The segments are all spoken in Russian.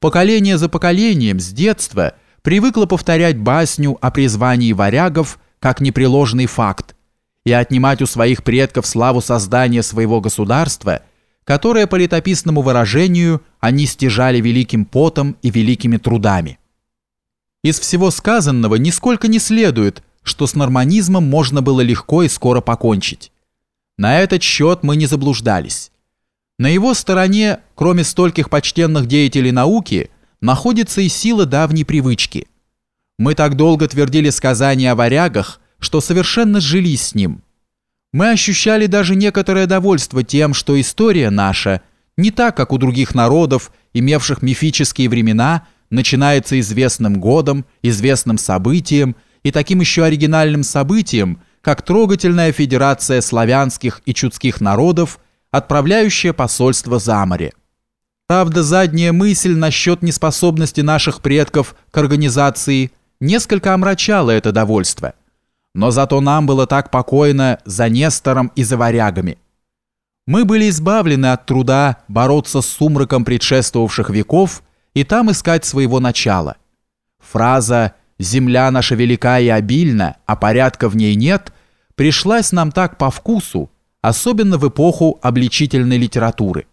поколение за поколением с детства привыкло повторять басню о призвании варягов как непреложный факт и отнимать у своих предков славу создания своего государства, которое по летописному выражению они стяжали великим потом и великими трудами. Из всего сказанного нисколько не следует, что с норманизмом можно было легко и скоро покончить. На этот счет мы не заблуждались. На его стороне, кроме стольких почтенных деятелей науки, находится и сила давней привычки. Мы так долго твердили сказания о варягах, что совершенно сжились с ним. Мы ощущали даже некоторое довольство тем, что история наша, не так, как у других народов, имевших мифические времена, начинается известным годом, известным событием и таким еще оригинальным событием, как трогательная федерация славянских и чудских народов – отправляющее посольство за море. Правда, задняя мысль насчет неспособности наших предков к организации несколько омрачала это довольство. Но зато нам было так покойно за Нестором и за варягами. Мы были избавлены от труда бороться с сумраком предшествовавших веков и там искать своего начала. Фраза «Земля наша велика и обильна, а порядка в ней нет» пришлась нам так по вкусу, особенно в эпоху обличительной литературы.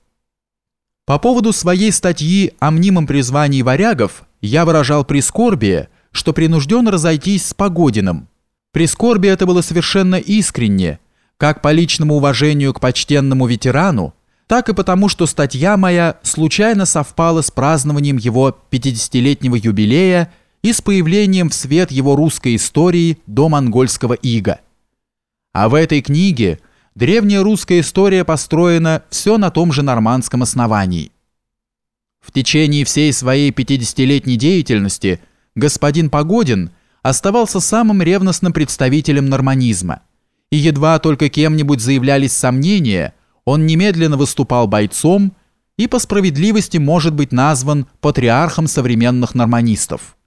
По поводу своей статьи о мнимом призвании варягов я выражал прискорбие, что принужден разойтись с Погодиным. Прискорбие это было совершенно искренне, как по личному уважению к почтенному ветерану, так и потому, что статья моя случайно совпала с празднованием его 50-летнего юбилея и с появлением в свет его русской истории до монгольского ига. А в этой книге – Древняя русская история построена все на том же нормандском основании. В течение всей своей 50-летней деятельности господин Погодин оставался самым ревностным представителем норманизма, и едва только кем-нибудь заявлялись сомнения, он немедленно выступал бойцом и по справедливости может быть назван патриархом современных норманистов.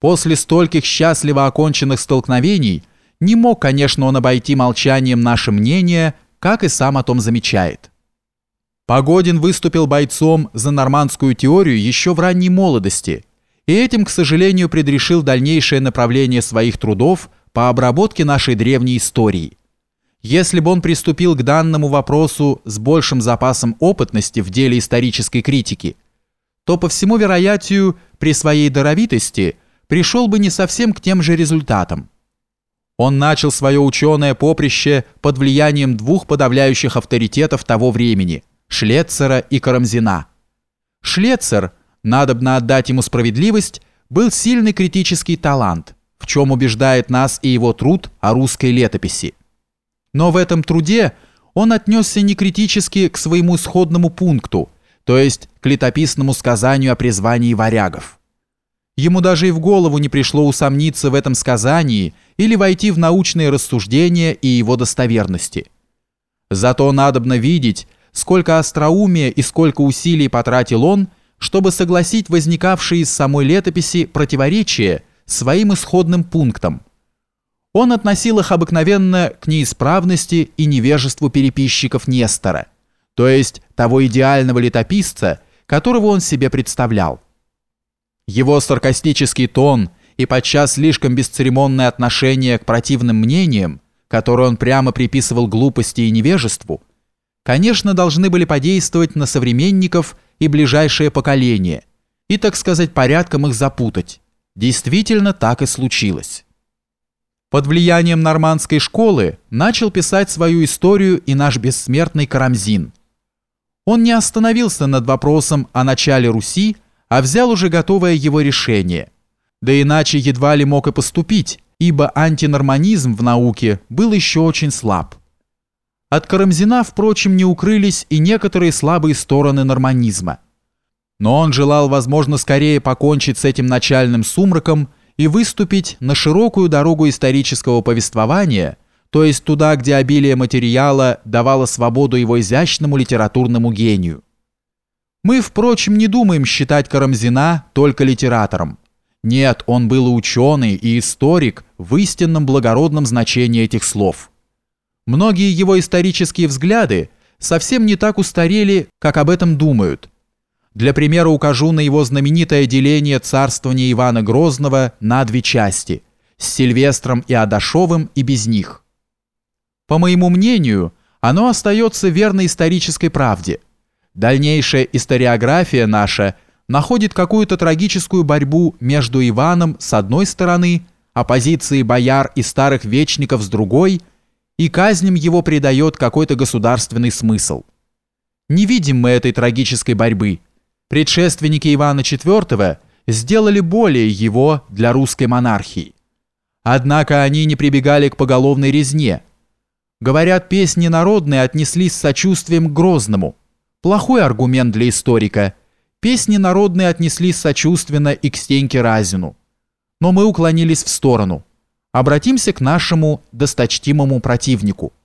После стольких счастливо оконченных столкновений – не мог, конечно, он обойти молчанием наше мнение, как и сам о том замечает. Погодин выступил бойцом за нормандскую теорию еще в ранней молодости, и этим, к сожалению, предрешил дальнейшее направление своих трудов по обработке нашей древней истории. Если бы он приступил к данному вопросу с большим запасом опытности в деле исторической критики, то, по всему вероятию, при своей даровитости пришел бы не совсем к тем же результатам. Он начал свое ученое поприще под влиянием двух подавляющих авторитетов того времени – Шлецера и Карамзина. Шлецер, надобно отдать ему справедливость, был сильный критический талант, в чем убеждает нас и его труд о русской летописи. Но в этом труде он отнесся не критически к своему исходному пункту, то есть к летописному сказанию о призвании варягов. Ему даже и в голову не пришло усомниться в этом сказании или войти в научные рассуждения и его достоверности. Зато надобно видеть, сколько остроумия и сколько усилий потратил он, чтобы согласить возникавшие из самой летописи противоречия своим исходным пунктам. Он относил их обыкновенно к неисправности и невежеству переписчиков Нестора, то есть того идеального летописца, которого он себе представлял. Его саркастический тон и подчас слишком бесцеремонное отношение к противным мнениям, которые он прямо приписывал глупости и невежеству, конечно, должны были подействовать на современников и ближайшее поколение, и, так сказать, порядком их запутать. Действительно, так и случилось. Под влиянием нормандской школы начал писать свою историю и наш бессмертный Карамзин. Он не остановился над вопросом о начале Руси, а взял уже готовое его решение. Да иначе едва ли мог и поступить, ибо антинорманизм в науке был еще очень слаб. От Карамзина, впрочем, не укрылись и некоторые слабые стороны норманизма. Но он желал, возможно, скорее покончить с этим начальным сумраком и выступить на широкую дорогу исторического повествования, то есть туда, где обилие материала давало свободу его изящному литературному гению. Мы, впрочем, не думаем считать Карамзина только литератором. Нет, он был ученый, и историк в истинном благородном значении этих слов. Многие его исторические взгляды совсем не так устарели, как об этом думают. Для примера укажу на его знаменитое деление царствования Ивана Грозного на две части – с Сильвестром и Адашовым и без них. По моему мнению, оно остается верной исторической правде. Дальнейшая историография наша находит какую-то трагическую борьбу между Иваном с одной стороны, оппозицией бояр и старых вечников с другой, и казням его придает какой-то государственный смысл. Не видим мы этой трагической борьбы. Предшественники Ивана IV сделали более его для русской монархии. Однако они не прибегали к поголовной резне. Говорят, песни народные отнеслись с сочувствием к Грозному. Плохой аргумент для историка. Песни народные отнеслись сочувственно и к Стеньке Разину. Но мы уклонились в сторону. Обратимся к нашему досточтимому противнику –